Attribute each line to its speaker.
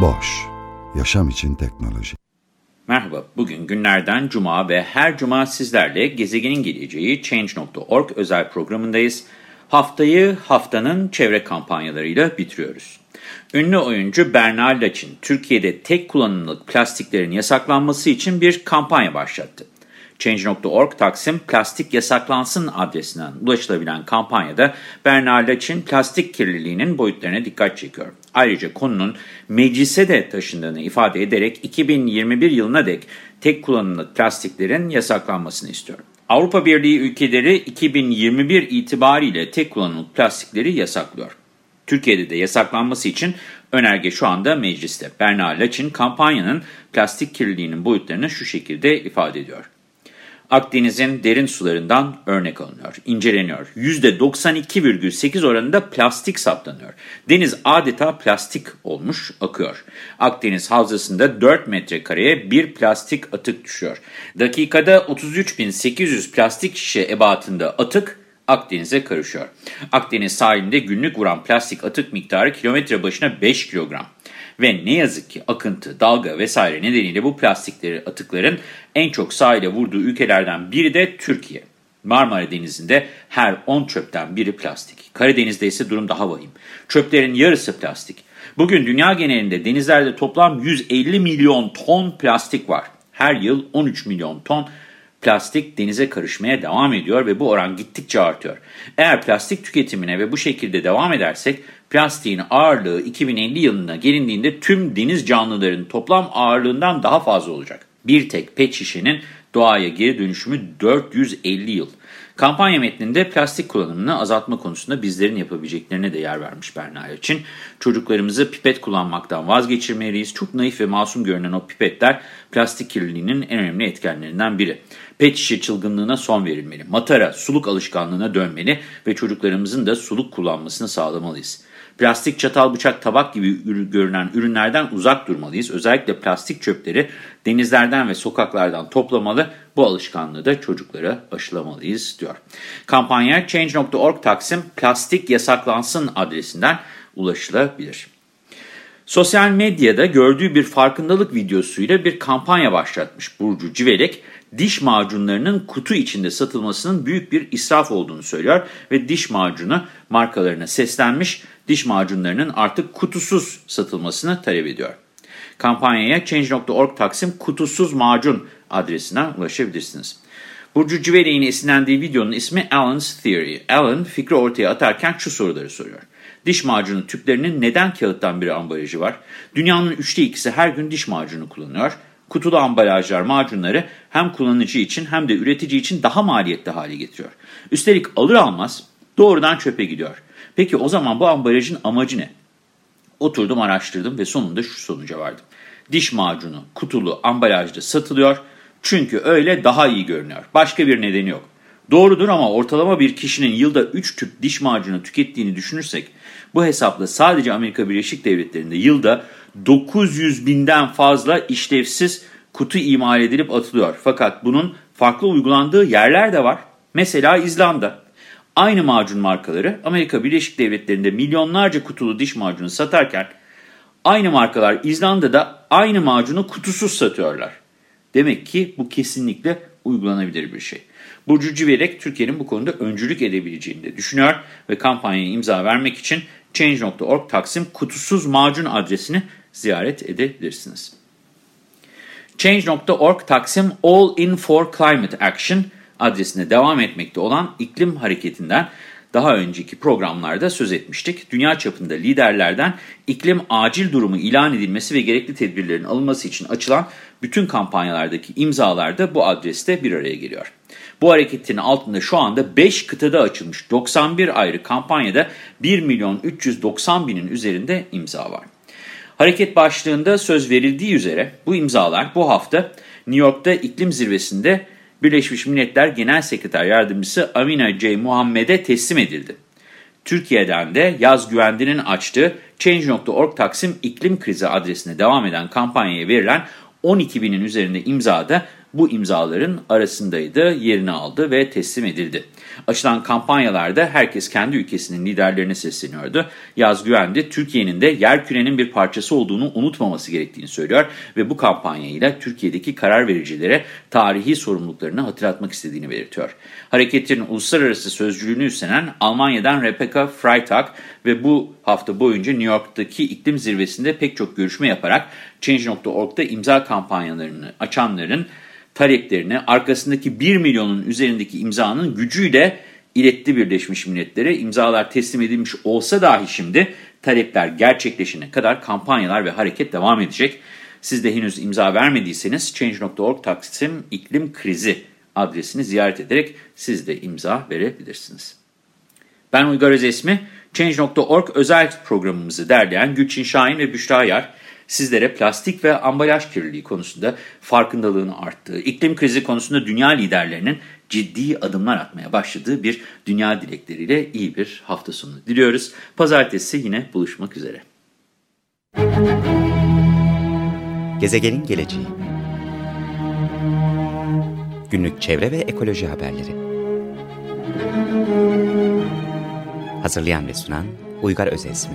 Speaker 1: Boş, yaşam için teknoloji.
Speaker 2: Merhaba, bugün günlerden cuma ve her cuma sizlerle gezegenin geleceği Change.org özel programındayız. Haftayı haftanın çevre kampanyalarıyla bitiriyoruz. Ünlü oyuncu Berna Laçin, Türkiye'de tek kullanımlık plastiklerin yasaklanması için bir kampanya başlattı. Change.org Taksim Plastik Yasaklansın adresinden ulaşılabilen kampanyada Berna Laçin plastik kirliliğinin boyutlarına dikkat çekiyor. Ayrıca konunun meclise de taşındığını ifade ederek 2021 yılına dek tek kullanımlık plastiklerin yasaklanmasını istiyor. Avrupa Birliği ülkeleri 2021 itibariyle tek kullanımlık plastikleri yasaklıyor. Türkiye'de de yasaklanması için önerge şu anda mecliste. Berna Laçin kampanyanın plastik kirliliğinin boyutlarını şu şekilde ifade ediyor. Akdeniz'in derin sularından örnek alınıyor, inceleniyor. %92,8 oranında plastik saptanıyor. Deniz adeta plastik olmuş, akıyor. Akdeniz havzasında 4 metrekareye bir plastik atık düşüyor. Dakikada 33.800 plastik şişe ebatında atık Akdeniz'e karışıyor. Akdeniz sahilinde günlük vuran plastik atık miktarı kilometre başına 5 kilogram. Ve ne yazık ki akıntı, dalga vesaire nedeniyle bu plastikleri atıkların en çok sahile vurduğu ülkelerden biri de Türkiye. Marmara Denizi'nde her 10 çöpten biri plastik. Karadeniz'de ise durum daha vahim. Çöplerin yarısı plastik. Bugün dünya genelinde denizlerde toplam 150 milyon ton plastik var. Her yıl 13 milyon ton plastik denize karışmaya devam ediyor ve bu oran gittikçe artıyor. Eğer plastik tüketimine ve bu şekilde devam edersek plastiğin ağırlığı 2050 yılına gelindiğinde tüm deniz canlıların toplam ağırlığından daha fazla olacak. Bir tek pet şişenin doğaya geri dönüşümü 450 yıl. Kampanya metninde plastik kullanımını azaltma konusunda bizlerin yapabileceklerine de yer vermiş Berna için. Çocuklarımızı pipet kullanmaktan vazgeçirmeliyiz. Çok naif ve masum görünen o pipetler plastik kirliliğinin en önemli etkenlerinden biri. Pet şişe çılgınlığına son verilmeli. Matara, suluk alışkanlığına dönmeli ve çocuklarımızın da suluk kullanmasını sağlamalıyız. Plastik çatal, bıçak, tabak gibi görünen ürünlerden uzak durmalıyız. Özellikle plastik çöpleri denizlerden ve sokaklardan toplamalı. Bu alışkanlığı da çocuklara aşılamalıyız diyor. Kampanya Change.org Taksim Plastik Yasaklansın adresinden ulaşılabilir. Sosyal medyada gördüğü bir farkındalık videosuyla bir kampanya başlatmış Burcu Civelek diş macunlarının kutu içinde satılmasının büyük bir israf olduğunu söylüyor ve diş macunu markalarına seslenmiş, diş macunlarının artık kutusuz satılmasını talep ediyor. Kampanyaya Change.org Taksim kutusuz macun adresinden ulaşabilirsiniz. Burcu Civelek'in esinlendiği videonun ismi Alan's Theory. Alan fikri ortaya atarken şu soruları soruyor. Diş macunu tüplerinin neden kağıttan bir ambalajı var? Dünyanın üçte ikisi her gün diş macunu kullanıyor. Kutulu ambalajlar macunları hem kullanıcı için hem de üretici için daha maliyetli hale getiriyor. Üstelik alır almaz doğrudan çöpe gidiyor. Peki o zaman bu ambalajın amacı ne? Oturdum araştırdım ve sonunda şu sonuca vardım. Diş macunu kutulu ambalajda satılıyor çünkü öyle daha iyi görünüyor. Başka bir nedeni yok. Doğrudur ama ortalama bir kişinin yılda 3 tüp diş macunu tükettiğini düşünürsek bu hesapla sadece Amerika Birleşik Devletleri'nde yılda 900 binden fazla işlevsiz kutu imal edilip atılıyor. Fakat bunun farklı uygulandığı yerler de var. Mesela İzlanda. Aynı macun markaları Amerika Birleşik Devletleri'nde milyonlarca kutulu diş macunu satarken aynı markalar İzlanda'da aynı macunu kutusuz satıyorlar. Demek ki bu kesinlikle uygulanabilir bir şey. Burcu Civerek Türkiye'nin bu konuda öncülük edebileceğini de düşünüyor ve kampanyaya imza vermek için Change.org Taksim kutusuz macun adresini ziyaret edebilirsiniz. Change.org Taksim All In For Climate Action adresine devam etmekte olan iklim hareketinden daha önceki programlarda söz etmiştik. Dünya çapında liderlerden iklim acil durumu ilan edilmesi ve gerekli tedbirlerin alınması için açılan bütün kampanyalardaki imzalar da bu adreste bir araya geliyor. Bu hareketin altında şu anda 5 kıtada açılmış 91 ayrı kampanyada 1 milyon 390 binin üzerinde imza var. Hareket başlığında söz verildiği üzere bu imzalar bu hafta New York'ta iklim zirvesinde Birleşmiş Milletler Genel Sekreter Yardımcısı Amina J. Muhammed'e teslim edildi. Türkiye'den de Yaz Güvendi'nin açtığı Change.org Taksim İklim Krizi adresine devam eden kampanyaya verilen 12 binin üzerinde imzada bu imzaların arasındaydı, yerini aldı ve teslim edildi. Açılan kampanyalarda herkes kendi ülkesinin liderlerine sesleniyordu. Yaz Güvendi, Türkiye'nin de yer kürenin bir parçası olduğunu unutmaması gerektiğini söylüyor ve bu kampanyayla Türkiye'deki karar vericilere tarihi sorumluluklarını hatırlatmak istediğini belirtiyor. Hareketin uluslararası sözcülüğünü üstlenen Almanya'dan Rebecca Freitag ve bu hafta boyunca New York'taki iklim zirvesinde pek çok görüşme yaparak Change.org'da imza kampanyalarını açanların taleplerini arkasındaki 1 milyonun üzerindeki imzanın gücüyle iletti Birleşmiş Milletler'e. İmzalar teslim edilmiş olsa dahi şimdi talepler gerçekleşene kadar kampanyalar ve hareket devam edecek. Siz de henüz imza vermediyseniz Change.org Taksim İklim Krizi adresini ziyaret ederek siz de imza verebilirsiniz. Ben Uygar Özesmi, Change.org özel programımızı derleyen Gülçin Şahin ve Büşra Yar sizlere plastik ve ambalaj kirliliği konusunda farkındalığın arttığı, iklim krizi konusunda dünya liderlerinin ciddi adımlar atmaya başladığı bir dünya dilekleriyle iyi bir hafta sonu diliyoruz. Pazartesi yine buluşmak üzere.
Speaker 3: Gezegenin geleceği Günlük çevre ve ekoloji haberleri Hazırlayan ve sunan Uygar Özesmi